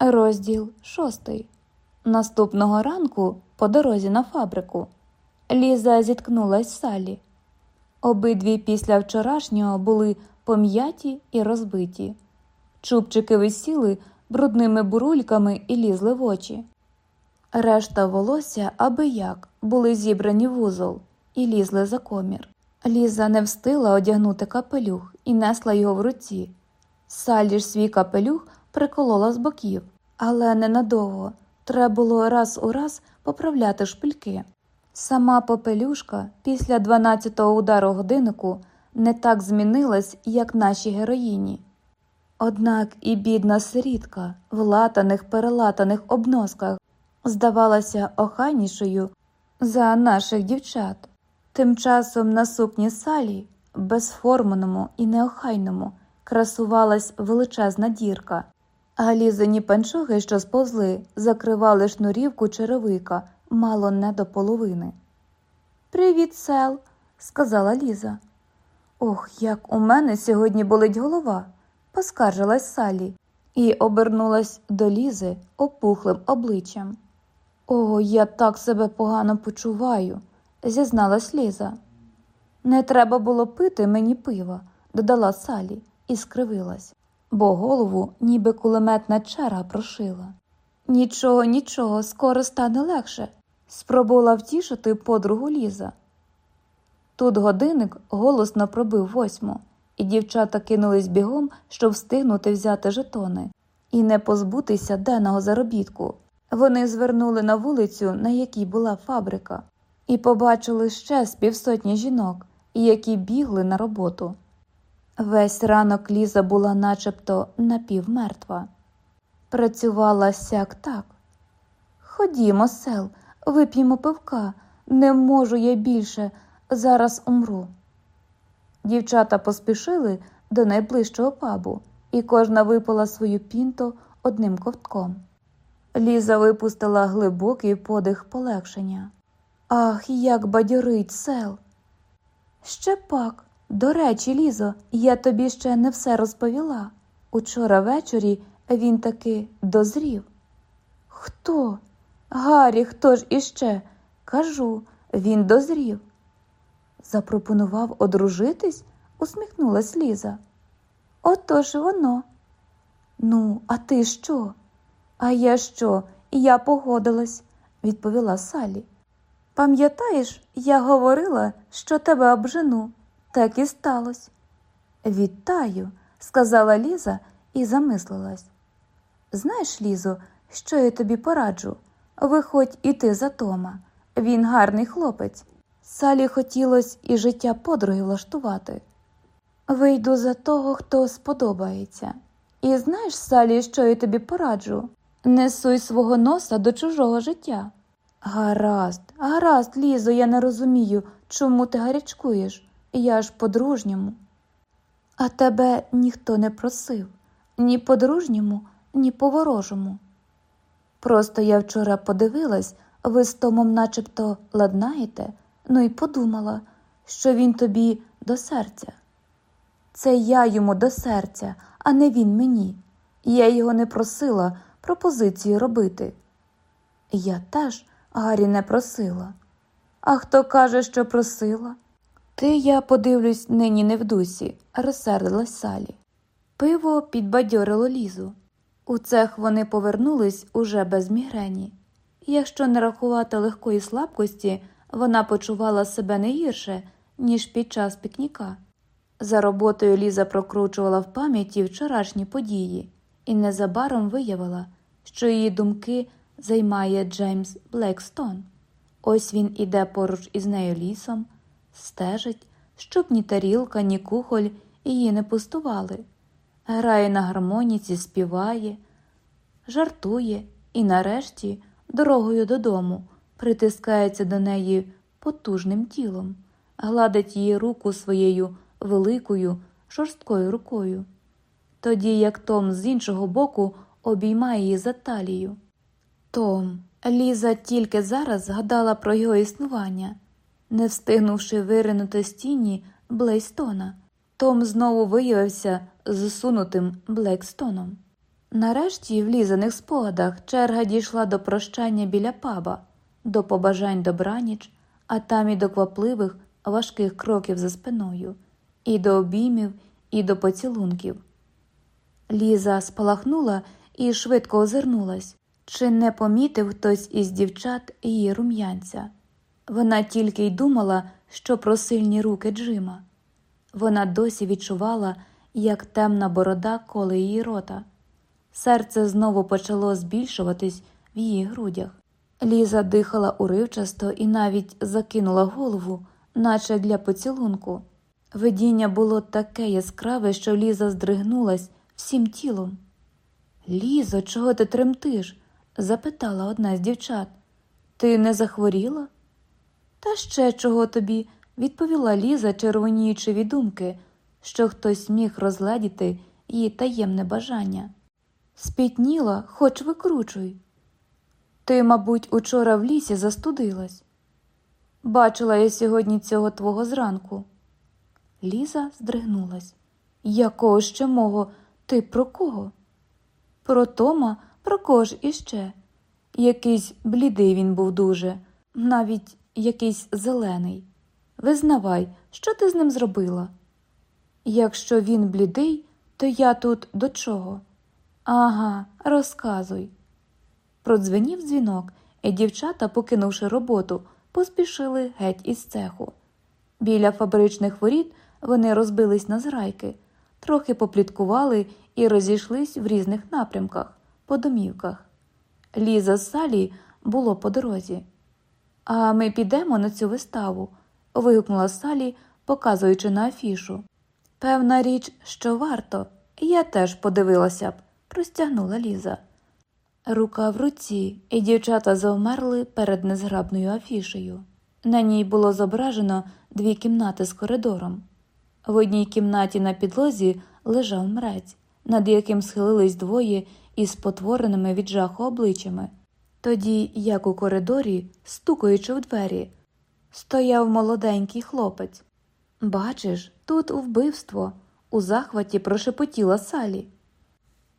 Розділ шостий. Наступного ранку, по дорозі на фабрику, Ліза зіткнулась з Салі. Обидві після вчорашнього були пом'яті і розбиті. Чубчики висіли брудними бурульками і лізли в очі. Решта волосся аби як були зібрані в вузол і лізли за комір. Ліза не встигла одягнути капелюх і несла його в руці. Салі ж свій капелюх приколола з боків, але ненадовго треба було раз у раз поправляти шпильки. Сама попелюшка після 12-го удару годиннику не так змінилась, як наші героїні. Однак і бідна сирітка в латаних перелатаних обносках здавалася охайнішою за наших дівчат. Тим часом на сукні салі, безформеному і неохайному, красувалась величезна дірка, а лізані панчохи, що сповзли, закривали шнурівку черевика мало не до половини. Привіт, сел, сказала Ліза. Ох, як у мене сьогодні болить голова, поскаржилась Салі і обернулась до Лізи опухлим обличчям. О, я так себе погано почуваю, зізналась Ліза. Не треба було пити мені пива, додала Салі і скривилась, бо голову ніби кулеметна черга прошила. Нічого, нічого, скоро стане легше, спробувала втішити подругу Ліза. Тут годинник голосно пробив восьму, і дівчата кинулись бігом, щоб встигнути взяти жетони і не позбутися денного заробітку. Вони звернули на вулицю, на якій була фабрика, і побачили ще з півсотні жінок, які бігли на роботу. Весь ранок Ліза була начебто напівмертва. Працювала сяк так. Ходімо, сел, вип'ємо пивка, не можу я більше, зараз умру. Дівчата поспішили до найближчого пабу, і кожна випила свою пінто одним ковтком. Ліза випустила глибокий подих полегшення. Ах, як бадьорить сел. Ще пак, до речі, Лізо, я тобі ще не все розповіла. Учора ввечері він таки дозрів. Хто? Гаррі, хто ж іще? Кажу, він дозрів. Запропонував одружитись, усміхнулась Ліза. Отож воно. Ну, а ти що? А я що? Я погодилась, відповіла Салі. Пам'ятаєш, я говорила, що тебе обжену, так і сталося. Вітаю, сказала Ліза і замислилась. Знаєш, Лізо, що я тобі пораджу? Виходь і ти за Тома. Він гарний хлопець. Салі хотілося і життя подруги влаштувати. Вийду за того, хто сподобається. І знаєш, Салі, що я тобі пораджу? Не суй свого носа до чужого життя. Гаразд, гаразд, Лізо, я не розумію, чому ти гарячкуєш. Я ж по-дружньому. А тебе ніхто не просив ні по-дружньому, ні по-ворожому. Просто я вчора подивилась, ви з Томом начебто ладнаєте, ну і подумала, що він тобі до серця. Це я йому до серця, а не він мені. Я його не просила пропозиції робити. Я теж Гаррі не просила. А хто каже, що просила? Ти, я подивлюсь, нині не в дусі, розсердилась Салі. Пиво підбадьорило лізу. У цех вони повернулись уже без мігрені. Якщо не рахувати легкої слабкості, вона почувала себе не гірше, ніж під час пікніка. За роботою Ліза прокручувала в пам'яті вчорашні події і незабаром виявила, що її думки займає Джеймс Блекстон. Ось він іде поруч із нею лісом, стежить, щоб ні тарілка, ні кухоль її не пустували. Грає на гармоніці, співає, жартує і, нарешті, дорогою додому притискається до неї потужним тілом, гладить її руку своєю великою, жорсткою рукою. Тоді як Том з іншого боку обіймає її за талію. Том, Ліза тільки зараз згадала про його існування, не встигнувши виринути з тіні Блейстона. Том знову виявився зсунутим Блекстоном. Нарешті, в лізаних спогадах, черга дійшла до прощання біля паба, до побажань добраніч, а там і до квапливих, важких кроків за спиною, і до обіймів, і до поцілунків. Ліза спалахнула і швидко озирнулась. Чи не помітив хтось із дівчат її рум'янця? Вона тільки й думала, що про сильні руки Джима. Вона досі відчувала, як темна борода коле її рота. Серце знову почало збільшуватись в її грудях. Ліза дихала уривчасто і навіть закинула голову, наче для поцілунку. Видіння було таке яскраве, що Ліза здригнулась всім тілом. Лізо, чого ти тремтиш? запитала одна з дівчат. Ти не захворіла? Та ще чого тобі, відповіла Ліза, червоніючи від думки, що хтось міг розгледіти її таємне бажання. Спітніла, хоч викручуй. Ти, мабуть, учора в лісі застудилась. Бачила я сьогодні цього твого зранку. Ліза здригнулась. Якого ще мого? Ти про кого? Про Тома, про кого ж іще? Якийсь блідий він був дуже, навіть якийсь зелений. Визнавай, що ти з ним зробила? Якщо він блідий, то я тут до чого? Ага, розказуй. Продзвенів дзвінок, і дівчата, покинувши роботу, поспішили геть із цеху. Біля фабричних воріт вони розбились на зрайки, трохи попліткували і розійшлись в різних напрямках, по домівках. Ліза з Салі було по дорозі. А ми підемо на цю виставу. вигукнула Салі, показуючи на афішу. Певна річ, що варто, я теж подивилася б, простягнула Ліза. Рука в руці, і дівчата завмерли перед незграбною афішею. На ній було зображено дві кімнати з коридором. В одній кімнаті на підлозі лежав мрець, над яким схилились двоє із потвореними від жаху обличчями. Тоді, як у коридорі, стукаючи в двері, стояв молоденький хлопець. Бачиш, тут вбивство, у захваті прошепотіла Салі.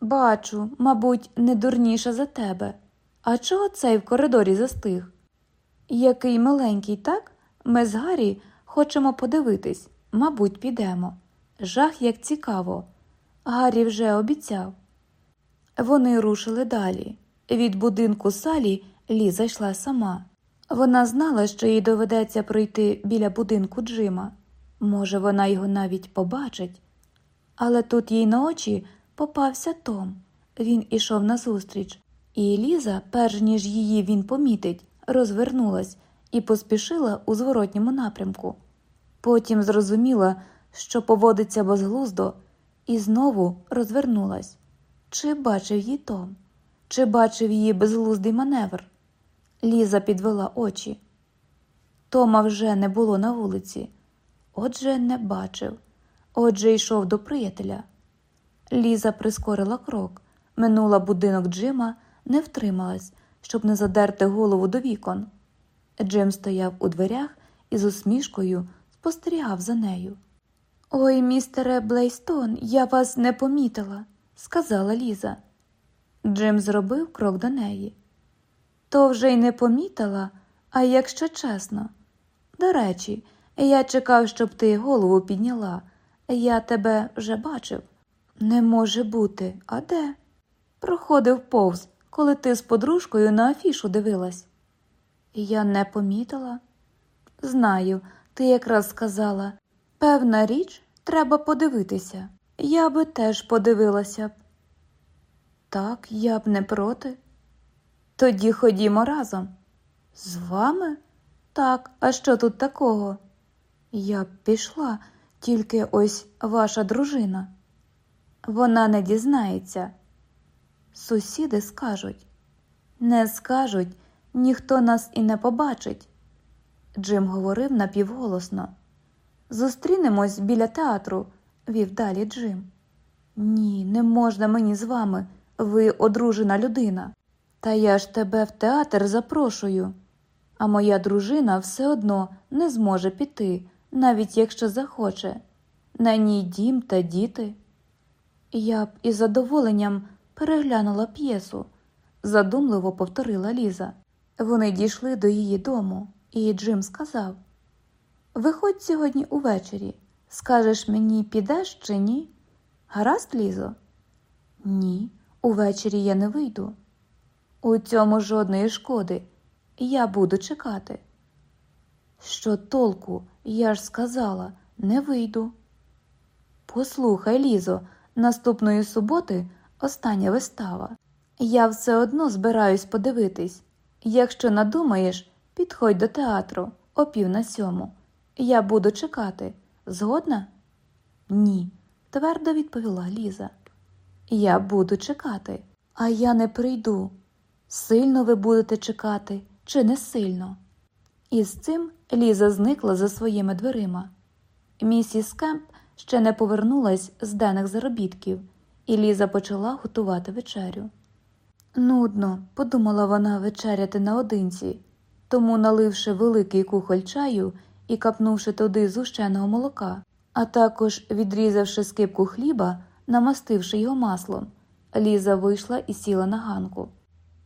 Бачу, мабуть, не дурніша за тебе. А чого цей в коридорі застиг? Який миленький, так? Ми з Гаррі хочемо подивитись, мабуть, підемо. Жах як цікаво. Гаррі вже обіцяв. Вони рушили далі. Від будинку Салі Ліза йшла сама. Вона знала, що їй доведеться пройти біля будинку Джима. Може, вона його навіть побачить. Але тут їй на очі попався Том. Він ішов назустріч, і Ліза, перш ніж її він помітить, розвернулась і поспішила у зворотньому напрямку. Потім зрозуміла, що поводиться безглуздо, і знову розвернулась. Чи бачив її Том? Чи бачив її безглуздий маневр? Ліза підвела очі. Тома вже не було на вулиці, отже, не бачив, отже, йшов до приятеля. Ліза прискорила крок, минула будинок Джима, не втрималась, щоб не задерти голову до вікон. Джим стояв у дверях і з усмішкою спостерігав за нею. Ой, містере Блейстон, я вас не помітила, сказала Ліза. Джим зробив крок до неї. То вже й не помітила, а якщо чесно. До речі, я чекав, щоб ти голову підняла. Я тебе вже бачив. Не може бути, а де? Проходив повз, коли ти з подружкою на афішу дивилась. Я не помітила. Знаю, ти якраз сказала певна річ, треба подивитися. Я би теж подивилася. Так, я б не проти. Тоді ходімо разом. З вами? Так, а що тут такого? Я б пішла, тільки ось ваша дружина. Вона не дізнається. Сусіди скажуть, не скажуть, ніхто нас і не побачить. Джим говорив напівголосно. Зустрінемось біля театру, вів далі Джим. Ні, не можна мені з вами. Ви одружена людина. Та я ж тебе в театр запрошую. А моя дружина все одно не зможе піти, навіть якщо захоче. На ній дім та діти. Я б із задоволенням переглянула п'єсу, задумливо повторила Ліза. Вони дійшли до її дому, і Джим сказав Виходь сьогодні увечері. Скажеш мені, підеш чи ні? Гаразд, Лізо? Ні, увечері я не вийду. У цьому жодної шкоди. Я буду чекати. Що толку, я ж сказала, не вийду. Послухай, Лізо, наступної суботи остання вистава. Я все одно збираюсь подивитись. Якщо надумаєш, підходь до театру о пів на сьому. Я буду чекати. Згодна? Ні, твердо відповіла Ліза. Я буду чекати, а я не прийду. Сильно ви будете чекати, чи не сильно? І з цим Ліза зникла за своїми дверима. Місіс Кемп ще не повернулась з денних заробітків, і Ліза почала готувати вечерю. Нудно, подумала вона вечеряти наодинці, тому, наливши великий кухоль чаю і капнувши туди зущеного молока, а також відрізавши скипку хліба, намастивши його маслом, Ліза вийшла і сіла на ганку.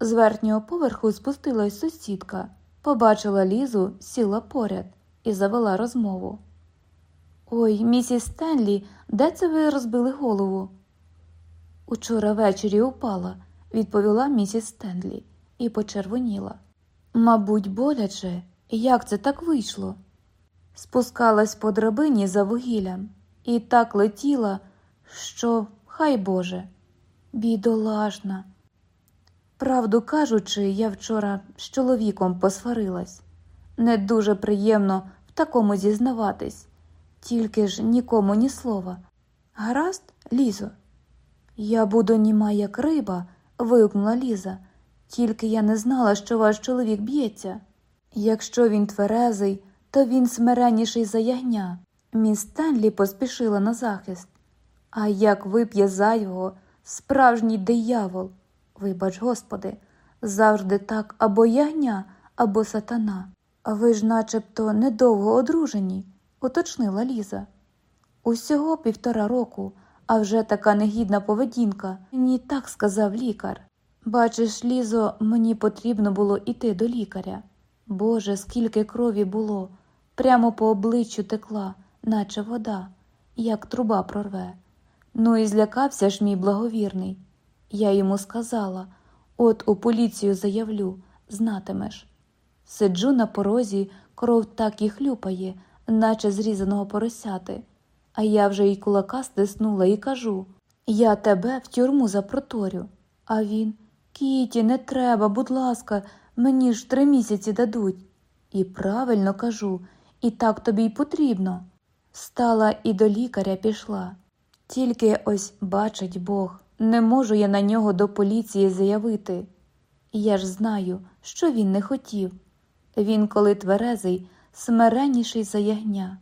З верхнього поверху спустилась сусідка, побачила Лізу, сіла поряд і завела розмову. Ой, місіс Стенлі, де це ви розбили голову? Учора ввечері упала, відповіла місіс Стенлі і почервоніла. Мабуть, боляче, як це так вийшло? Спускалась по драбині за вугіллям і так летіла, що, хай Боже, бідолашна. Правду кажучи, я вчора з чоловіком посварилась. Не дуже приємно в такому зізнаватись, тільки ж нікому ні слова. Гаразд, Лізо. Я буду німа, як риба, вигукнула Ліза, тільки я не знала, що ваш чоловік б'ється. Якщо він тверезий, то він смиренніший за ягня. Міс Стенлі поспішила на захист. А як вип'є зайвого, справжній диявол, вибач, Господи, завжди так або ягня, або сатана. А ви ж начебто недовго одружені, уточнила Ліза. Усього півтора року, а вже така негідна поведінка, мені так сказав лікар. Бачиш, Лізо, мені потрібно було йти до лікаря. Боже, скільки крові було, прямо по обличчю текла, наче вода, як труба прорве. Ну і злякався ж мій благовірний. Я йому сказала от у поліцію заявлю, знатимеш. Сиджу на порозі, кров так і хлюпає, наче зрізаного поросяти. А я вже й кулака стиснула і кажу Я тебе в тюрму запроторю. А він Кіті, не треба, будь ласка, мені ж три місяці дадуть. І правильно кажу, і так тобі й потрібно. Стала і до лікаря пішла. Тільки ось бачить Бог, не можу я на нього до поліції заявити. Я ж знаю, що він не хотів. Він, коли тверезий, смиренніший за ягня.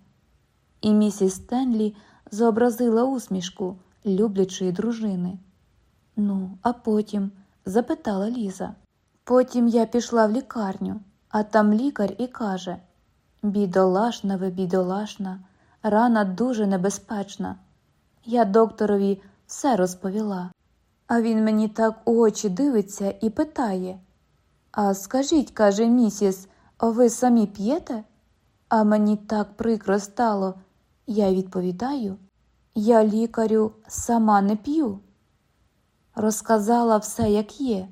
І місіс Стенлі зобразила усмішку люблячої дружини. Ну, а потім, запитала Ліза. Потім я пішла в лікарню, а там лікар і каже Бідолашна ви, бідолашна, рана дуже небезпечна. Я докторові все розповіла. А він мені так у очі дивиться і питає А скажіть, каже місіс, ви самі п'єте? А мені так прикро стало. Я відповідаю, я лікарю сама не п'ю. Розказала все, як є.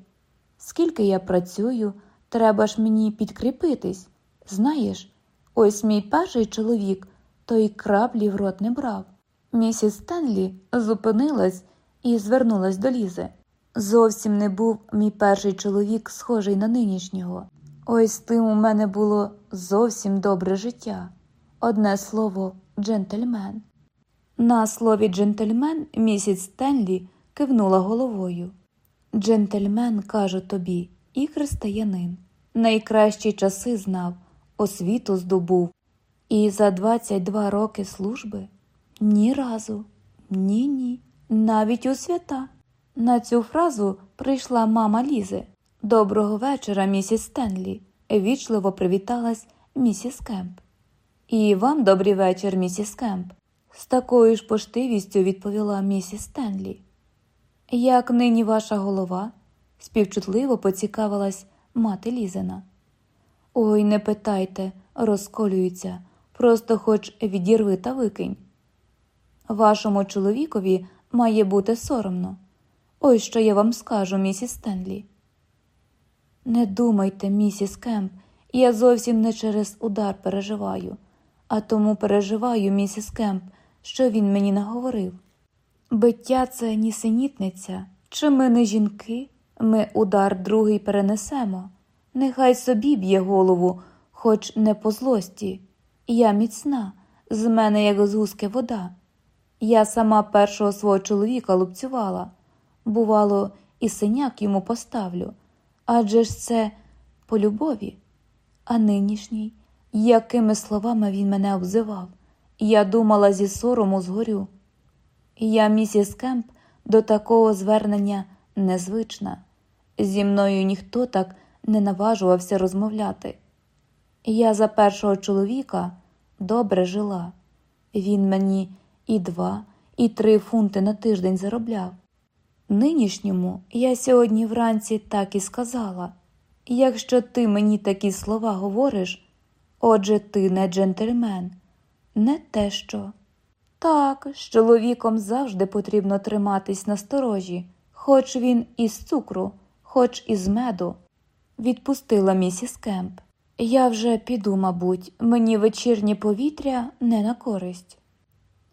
Скільки я працюю, треба ж мені підкріпитись. Знаєш, ось мій перший чоловік той краплі в рот не брав. Місіс Стенлі зупинилась і звернулась до Лізи. Зовсім не був мій перший чоловік, схожий на нинішнього. Ось з тим у мене було зовсім добре життя. Одне слово, джентльмен. На слові джентльмен місіс Стенлі кивнула головою. Джентльмен, кажу тобі, і християнин. Найкращі часи знав, освіту здобув. І за 22 роки служби ні разу, ні ні, навіть у свята. На цю фразу прийшла мама Лізи. Доброго вечора, місіс Стенлі, вічливо привіталась місіс Кемп. І вам добрий вечір, місіс Кемп, з такою ж поштивістю відповіла місіс Стенлі. Як нині ваша голова? співчутливо поцікавилась мати Лізина. Ой, не питайте, розколюється, просто хоч відірви та викинь. Вашому чоловікові має бути соромно. Ось що я вам скажу, місіс Стенлі. Не думайте, місіс Кемп, я зовсім не через удар переживаю, а тому переживаю, місіс Кемп, що він мені наговорив. Биття це нісенітниця, чи ми не жінки, ми удар другий перенесемо. Нехай собі б'є голову, хоч не по злості. Я міцна, з мене, як з гуски вода. Я сама першого свого чоловіка лупцювала. Бувало, і синяк йому поставлю. Адже ж це по любові. А нинішній, якими словами він мене обзивав, я думала зі сорому згорю. Я, місіс Кемп, до такого звернення незвична. Зі мною ніхто так не наважувався розмовляти. Я за першого чоловіка добре жила. Він мені і два, і три фунти на тиждень заробляв. Нинішньому я сьогодні вранці так і сказала якщо ти мені такі слова говориш, отже, ти не джентльмен, не те що. Так, з чоловіком завжди потрібно триматись на сторожі, хоч він із цукру, хоч із меду, відпустила місіс Кемп. Я вже піду, мабуть, мені вечірнє повітря не на користь.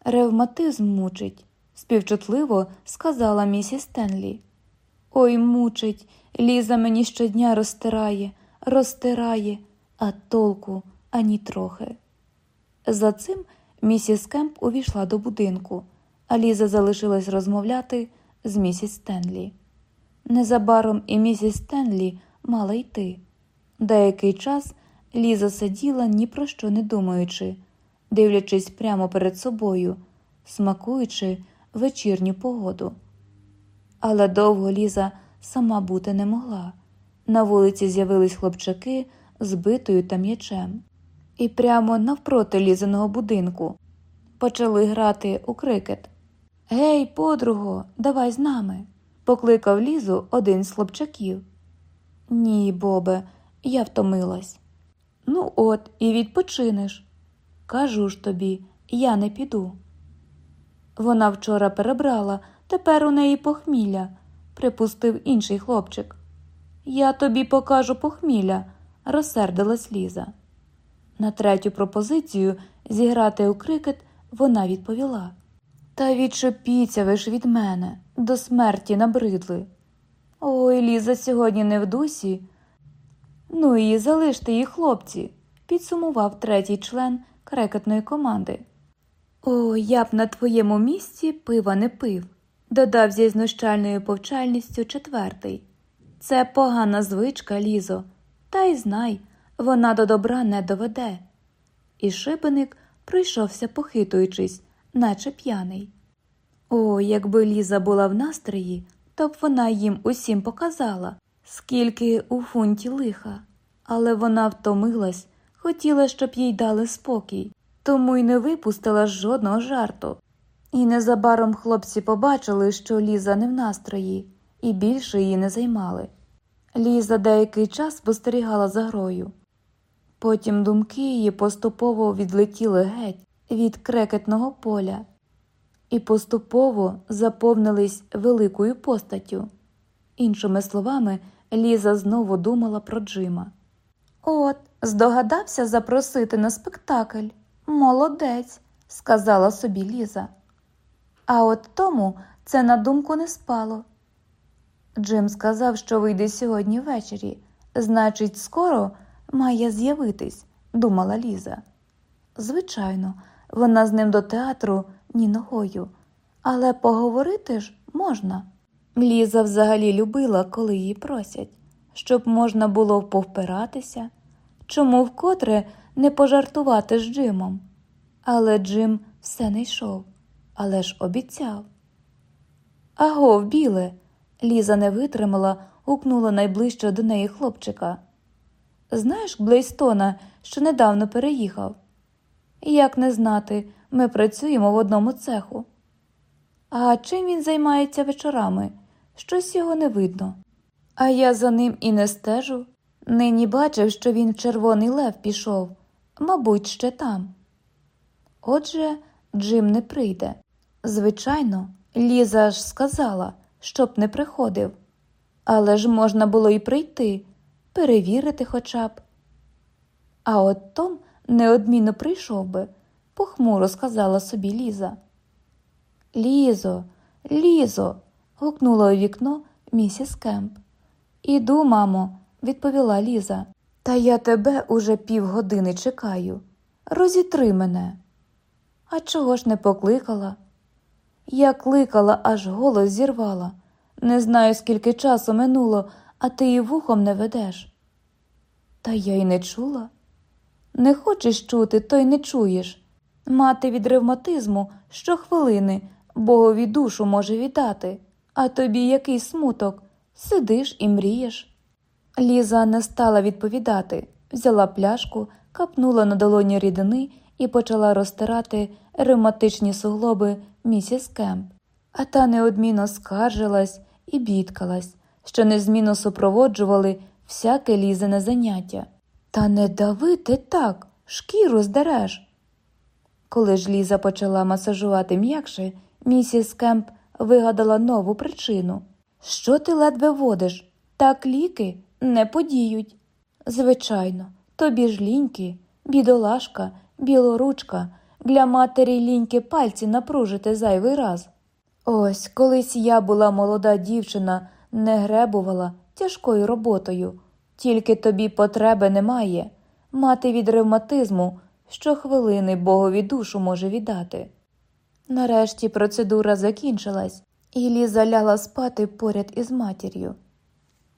Ревматизм мучить, співчутливо сказала місіс Стенлі. Ой, мучить, Ліза мені щодня розтирає, розтирає, а толку ані трохи. За цим місіс Кемп увійшла до будинку, а Ліза залишилась розмовляти з місіс Стенлі. Незабаром і місіс Стенлі мала йти. Деякий час Ліза сиділа, ні про що не думаючи, дивлячись прямо перед собою, смакуючи вечірню погоду. Але довго Ліза сама бути не могла. На вулиці з'явились хлопчаки з битою та м'ячем, і прямо навпроти лізаного будинку почали грати у крикет. Гей, подруго, давай з нами, покликав Лізу один з хлопчаків. Ні, Бобе, я втомилась. Ну, от, і відпочинеш. Кажу ж тобі, я не піду. Вона вчора перебрала, тепер у неї похмілля, припустив інший хлопчик. Я тобі покажу похмілля, розсердилась Ліза. На третю пропозицію зіграти у крикет вона відповіла Та відшопіться ви ж від мене, до смерті набридли. Ой, Ліза сьогодні не в дусі. Ну і залиште її, хлопці, підсумував третій член крекетної команди. О, я б на твоєму місці пива не пив, додав зі знущальною повчальністю четвертий. Це погана звичка, Лізо, та й знай, вона до добра не доведе. І шибеник пройшовся, похитуючись, наче п'яний. О, якби Ліза була в настрої, то б вона їм усім показала, скільки у фунті лиха, але вона втомилась, хотіла, щоб їй дали спокій, тому й не випустила жодного жарту. І незабаром хлопці побачили, що Ліза не в настрої, і більше її не займали. Ліза деякий час спостерігала за грою. Потім думки її поступово відлетіли геть від крекетного поля і поступово заповнились великою постаттю. Іншими словами, Ліза знову думала про Джима. От, здогадався запросити на спектакль. Молодець, сказала собі Ліза. А от тому це на думку не спало. Джим сказав, що вийде сьогодні ввечері, значить, скоро має з'явитись, думала Ліза. Звичайно, вона з ним до театру ні ногою, але поговорити ж можна. Ліза взагалі любила, коли її просять, щоб можна було повпиратися, чому вкотре не пожартувати з Джимом. Але Джим все не йшов, але ж обіцяв. Агов, біле. Ліза не витримала, гукнула найближче до неї хлопчика. Знаєш Блейстона, що недавно переїхав? Як не знати, ми працюємо в одному цеху. А чим він займається вечорами? щось його не видно. А я за ним і не стежу. Нині бачив, що він в червоний лев пішов, мабуть, ще там. Отже, Джим не прийде. Звичайно, Ліза ж сказала, щоб не приходив. Але ж можна було й прийти, перевірити хоча б. А от Том неодмінно прийшов би, похмуро сказала собі Ліза. Лізо, Лізо. гукнула у вікно місіс Кемп. Іду, мамо, відповіла Ліза. Та я тебе уже півгодини чекаю. Розітри мене. А чого ж не покликала? Я кликала, аж голос зірвала. Не знаю, скільки часу минуло, а ти і вухом не ведеш. Та я й не чула. Не хочеш чути, то й не чуєш. Мати від ревматизму щохвилини Богові душу може віддати, а тобі який смуток, сидиш і мрієш. Ліза не стала відповідати, взяла пляшку, капнула на долоні рідини і почала розтирати ревматичні суглоби місіс Кемп, а та неодмінно скаржилась і бідкалась, що незмінно супроводжували всяке лізене заняття. Та не дави ти так, шкіру здереш. Коли ж Ліза почала масажувати м'якше, місіс Кемп вигадала нову причину. Що ти ледве водиш? Так ліки не подіють. Звичайно, тобі ж ліньки, бідолашка, білоручка, для матері ліньки пальці напружити зайвий раз. Ось колись я була молода дівчина, не гребувала тяжкою роботою, тільки тобі потреби немає. Мати від ревматизму щохвилини Богові душу може віддати. Нарешті процедура закінчилась, і Ліза лягла спати поряд із матір'ю.